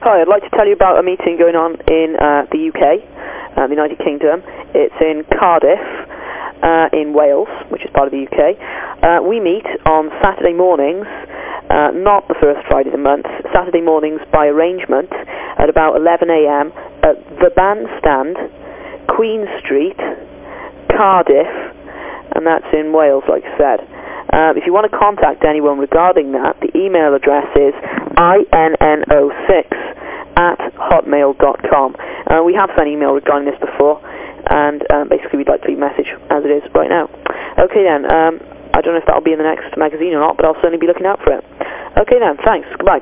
Hi, I'd like to tell you about a meeting going on in uh, the UK, uh, the United Kingdom. It's in Cardiff, uh, in Wales, which is part of the UK. Uh, we meet on Saturday mornings, uh, not the first Friday of the month, Saturday mornings by arrangement at about 11 a.m. at the Bandstand, Queen Street, Cardiff, and that's in Wales, like I said. Uh, if you want to contact anyone regarding that, the email address is inno6 at hotmail.com. Uh, we have sent email regarding this before, and um, basically we'd like to a message as it is right now. Okay then, um, I don't know if that'll be in the next magazine or not, but I'll certainly be looking out for it. Okay then, thanks. Goodbye.